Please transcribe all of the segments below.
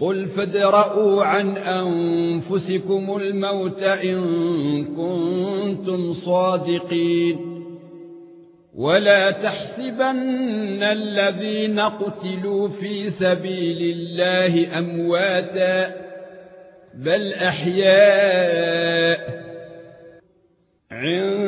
قل فادرؤوا عن انفسكم الموت ان كنتم صادقين ولا تحسبن الذين قتلوا في سبيل الله امواتا بل احياء عند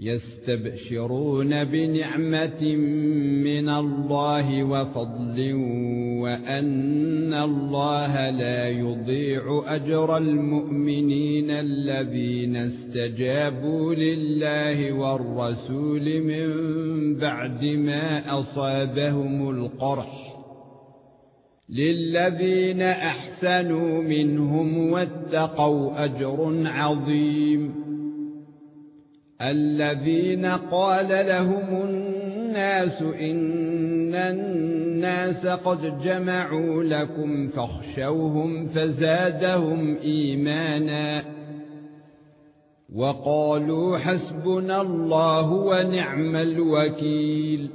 يستبشرون بنعمة من الله وفضل وأن الله لا يضيع أجر المؤمنين الذين استجابوا لله والرسول من بعد ما أصابهم القرح للذين أحسنوا منهم واتقوا أجر عظيم الذين قال لهم الناس إن الناس قد جمعوا لكم فاخشوهم فزادهم إيمانا وقالوا حسبنا الله ونعم الوكيل